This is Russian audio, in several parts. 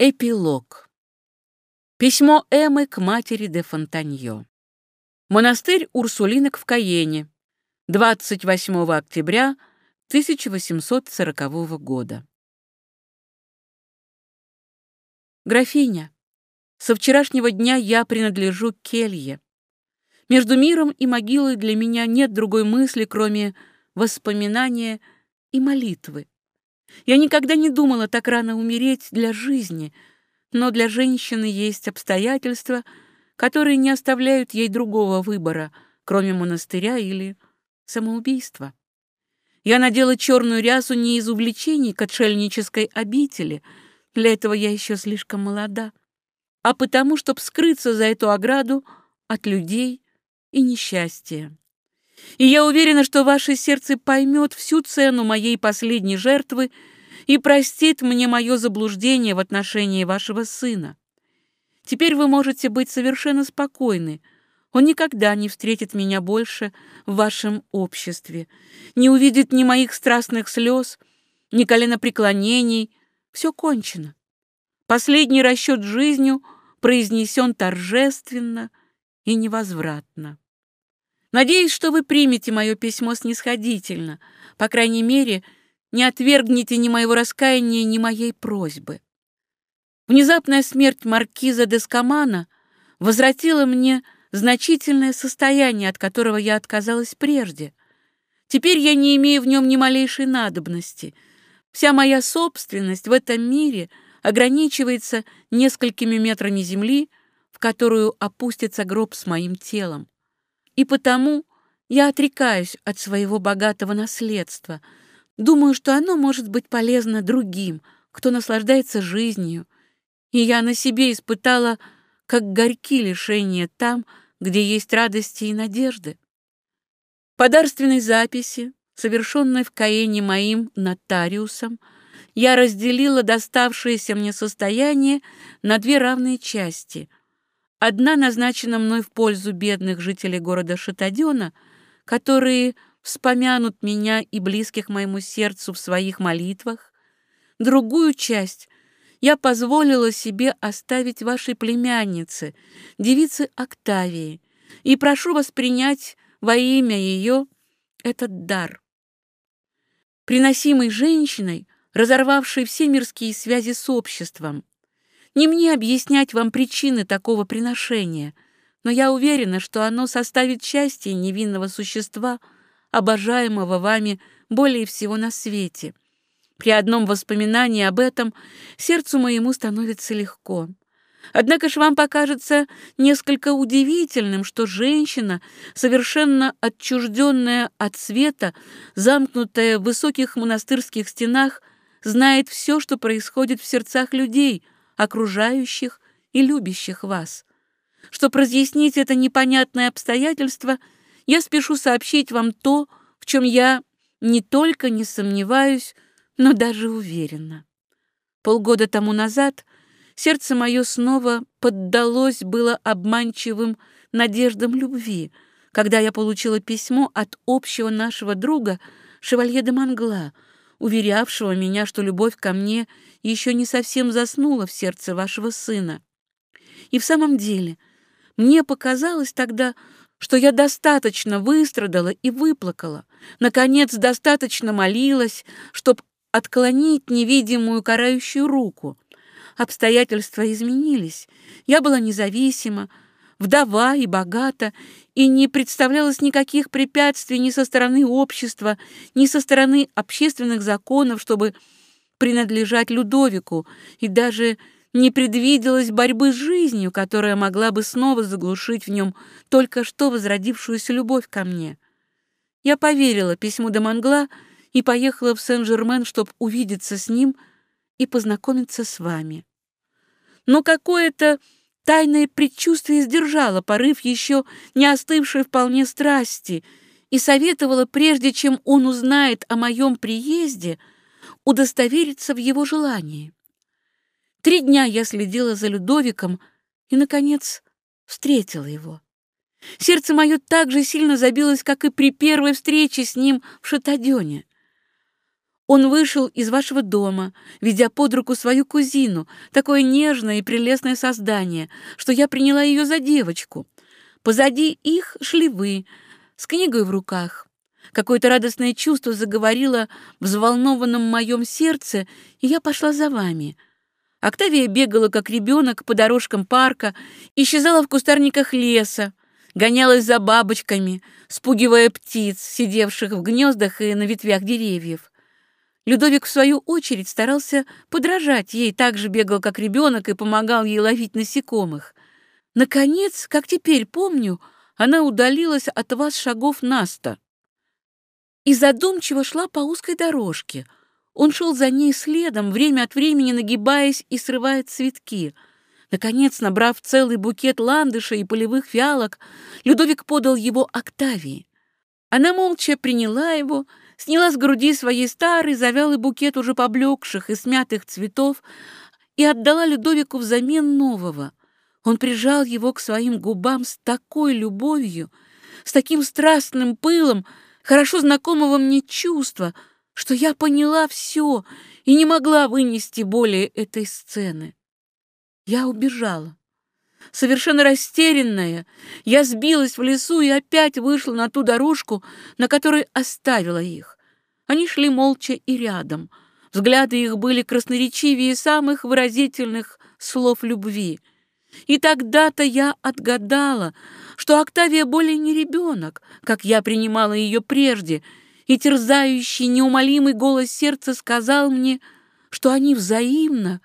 Эпилог. Письмо Эммы к матери де Фонтаньо. Монастырь Урсулинок в Каене. 28 октября 1840 года. Графиня, со вчерашнего дня я принадлежу келье. Между миром и могилой для меня нет другой мысли, кроме воспоминания и молитвы. Я никогда не думала так рано умереть для жизни, но для женщины есть обстоятельства, которые не оставляют ей другого выбора, кроме монастыря или самоубийства. Я надела черную рясу не из увлечений к отшельнической обители, для этого я еще слишком молода, а потому, чтобы скрыться за эту ограду от людей и несчастья. И я уверена, что ваше сердце поймет всю цену моей последней жертвы и простит мне мое заблуждение в отношении вашего сына. Теперь вы можете быть совершенно спокойны. Он никогда не встретит меня больше в вашем обществе, не увидит ни моих страстных слез, ни коленопреклонений. Все кончено. Последний расчет жизнью произнесен торжественно и невозвратно. Надеюсь, что вы примете мое письмо снисходительно, по крайней мере, не отвергнете ни моего раскаяния, ни моей просьбы. Внезапная смерть маркиза де Скамана возвратила мне значительное состояние, от которого я отказалась прежде. Теперь я не имею в нем ни малейшей надобности. Вся моя собственность в этом мире ограничивается несколькими метрами земли, в которую опустится гроб с моим телом. И потому я отрекаюсь от своего богатого наследства. Думаю, что оно может быть полезно другим, кто наслаждается жизнью. И я на себе испытала, как горьки лишения там, где есть радости и надежды. По дарственной записи, совершенной в Каэне моим нотариусом, я разделила доставшееся мне состояние на две равные части — Одна назначена мной в пользу бедных жителей города Шатадена, которые вспомянут меня и близких моему сердцу в своих молитвах. Другую часть я позволила себе оставить вашей племяннице, девице Октавии, и прошу вас принять во имя ее этот дар. Приносимый женщиной, разорвавшей все мирские связи с обществом, не мне объяснять вам причины такого приношения, но я уверена, что оно составит счастье невинного существа, обожаемого вами более всего на свете. При одном воспоминании об этом сердцу моему становится легко. Однако ж вам покажется несколько удивительным, что женщина, совершенно отчужденная от света, замкнутая в высоких монастырских стенах, знает все, что происходит в сердцах людей — окружающих и любящих вас. Чтобы разъяснить это непонятное обстоятельство, я спешу сообщить вам то, в чем я не только не сомневаюсь, но даже уверена. Полгода тому назад сердце мое снова поддалось было обманчивым надеждам любви, когда я получила письмо от общего нашего друга Шевалье де Мангла — уверявшего меня, что любовь ко мне еще не совсем заснула в сердце вашего сына. И в самом деле, мне показалось тогда, что я достаточно выстрадала и выплакала, наконец, достаточно молилась, чтобы отклонить невидимую карающую руку. Обстоятельства изменились. Я была независима, вдова и богата, и не представлялось никаких препятствий ни со стороны общества, ни со стороны общественных законов, чтобы принадлежать Людовику, и даже не предвиделось борьбы с жизнью, которая могла бы снова заглушить в нем только что возродившуюся любовь ко мне. Я поверила письму до Мангла и поехала в Сен-Жермен, чтобы увидеться с ним и познакомиться с вами. Но какое-то Тайное предчувствие сдержало порыв еще не остывшей вполне страсти и советовало, прежде чем он узнает о моем приезде, удостовериться в его желании. Три дня я следила за Людовиком и, наконец, встретила его. Сердце мое так же сильно забилось, как и при первой встрече с ним в Шатадёне. Он вышел из вашего дома, ведя под руку свою кузину, такое нежное и прелестное создание, что я приняла ее за девочку. Позади их шли вы, с книгой в руках. Какое-то радостное чувство заговорило в взволнованном моем сердце, и я пошла за вами. Октавия бегала, как ребенок, по дорожкам парка, исчезала в кустарниках леса, гонялась за бабочками, спугивая птиц, сидевших в гнездах и на ветвях деревьев. Людовик, в свою очередь, старался подражать ей, так же бегал, как ребенок, и помогал ей ловить насекомых. Наконец, как теперь помню, она удалилась от вас шагов наста и задумчиво шла по узкой дорожке. Он шел за ней следом, время от времени нагибаясь и срывая цветки. Наконец, набрав целый букет ландыша и полевых фиалок, Людовик подал его Октавии. Она молча приняла его, сняла с груди своей старый завялый букет уже поблекших и смятых цветов и отдала Людовику взамен нового. Он прижал его к своим губам с такой любовью, с таким страстным пылом, хорошо знакомого мне чувства, что я поняла все и не могла вынести более этой сцены. Я убежала. Совершенно растерянная, я сбилась в лесу и опять вышла на ту дорожку, на которой оставила их. Они шли молча и рядом. Взгляды их были красноречивее самых выразительных слов любви. И тогда-то я отгадала, что Октавия более не ребенок, как я принимала ее прежде, и терзающий неумолимый голос сердца сказал мне, что они взаимно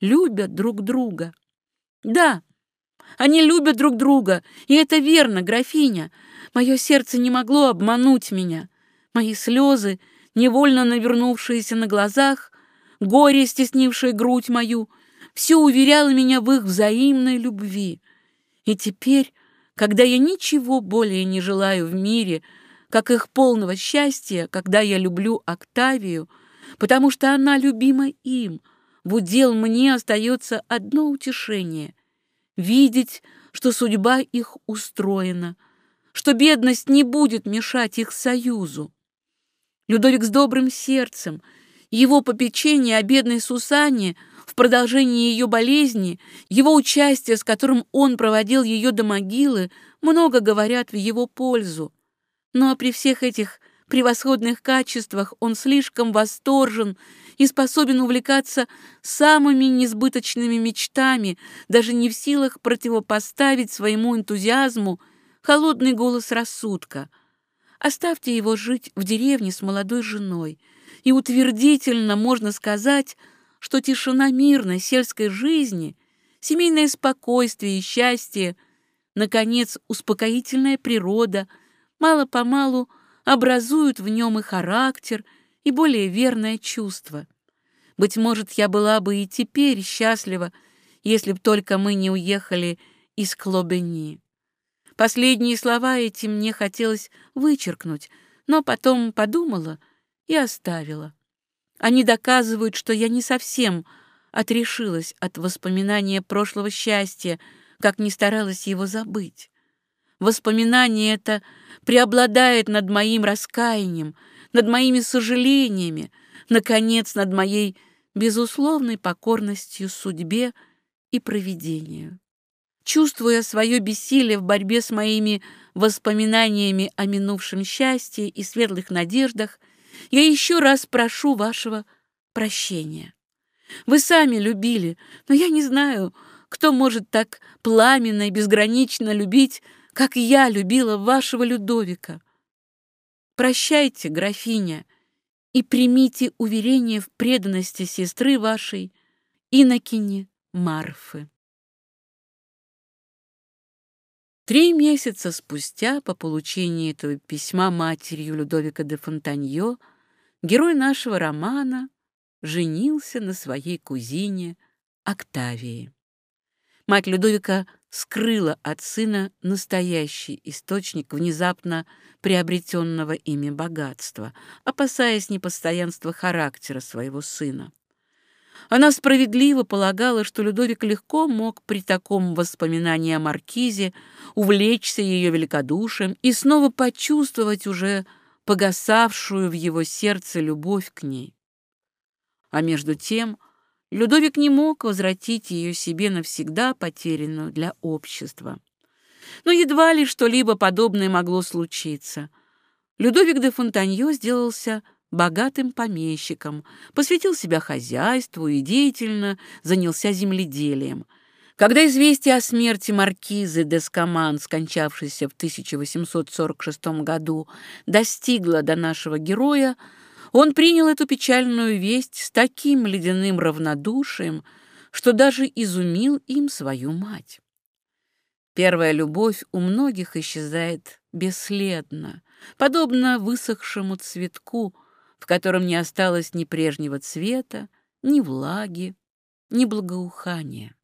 любят друг друга. Да, они любят друг друга, и это верно, графиня. Мое сердце не могло обмануть меня. Мои слезы, невольно навернувшиеся на глазах, горе, стеснившее грудь мою, все уверяло меня в их взаимной любви. И теперь когда я ничего более не желаю в мире, как их полного счастья, когда я люблю Октавию, потому что она любима им, в удел мне остается одно утешение — видеть, что судьба их устроена, что бедность не будет мешать их союзу. Людовик с добрым сердцем, его попечение о бедной Сусанне — в продолжении ее болезни, его участие, с которым он проводил ее до могилы, много говорят в его пользу. Но при всех этих превосходных качествах он слишком восторжен и способен увлекаться самыми несбыточными мечтами, даже не в силах противопоставить своему энтузиазму холодный голос рассудка. Оставьте его жить в деревне с молодой женой, и утвердительно можно сказать, что тишина мирной сельской жизни, семейное спокойствие и счастье, наконец, успокоительная природа мало-помалу образуют в нем и характер, и более верное чувство. Быть может, я была бы и теперь счастлива, если б только мы не уехали из Клобени. Последние слова эти мне хотелось вычеркнуть, но потом подумала и оставила. Они доказывают, что я не совсем отрешилась от воспоминания прошлого счастья, как не старалась его забыть. Воспоминание это преобладает над моим раскаянием, над моими сожалениями, наконец, над моей безусловной покорностью судьбе и провидению. Чувствуя свое бессилие в борьбе с моими воспоминаниями о минувшем счастье и светлых надеждах, я еще раз прошу вашего прощения. Вы сами любили, но я не знаю, кто может так пламенно и безгранично любить, как я любила вашего Людовика. Прощайте, графиня, и примите уверение в преданности сестры вашей, инокине Марфы. Три месяца спустя, по получении этого письма матерью Людовика де Фонтаньо, герой нашего романа женился на своей кузине Октавии. Мать Людовика скрыла от сына настоящий источник внезапно приобретенного ими богатства, опасаясь непостоянства характера своего сына. Она справедливо полагала, что Людовик легко мог при таком воспоминании о Маркизе увлечься ее великодушием и снова почувствовать уже погасавшую в его сердце любовь к ней. А между тем Людовик не мог возвратить ее себе навсегда потерянную для общества. Но едва ли что-либо подобное могло случиться. Людовик де Фонтаньо сделался богатым помещиком, посвятил себя хозяйству и деятельно занялся земледелием. Когда известие о смерти маркизы де Скаман, скончавшейся в 1846 году, достигло до нашего героя, он принял эту печальную весть с таким ледяным равнодушием, что даже изумил им свою мать. Первая любовь у многих исчезает бесследно, подобно высохшему цветку, в котором не осталось ни прежнего цвета, ни влаги, ни благоухания.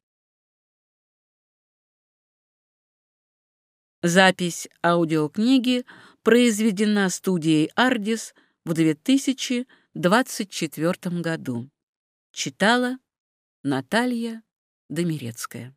Запись аудиокниги произведена студией «Ардис» в 2024 году. Читала Наталья Домирецкая.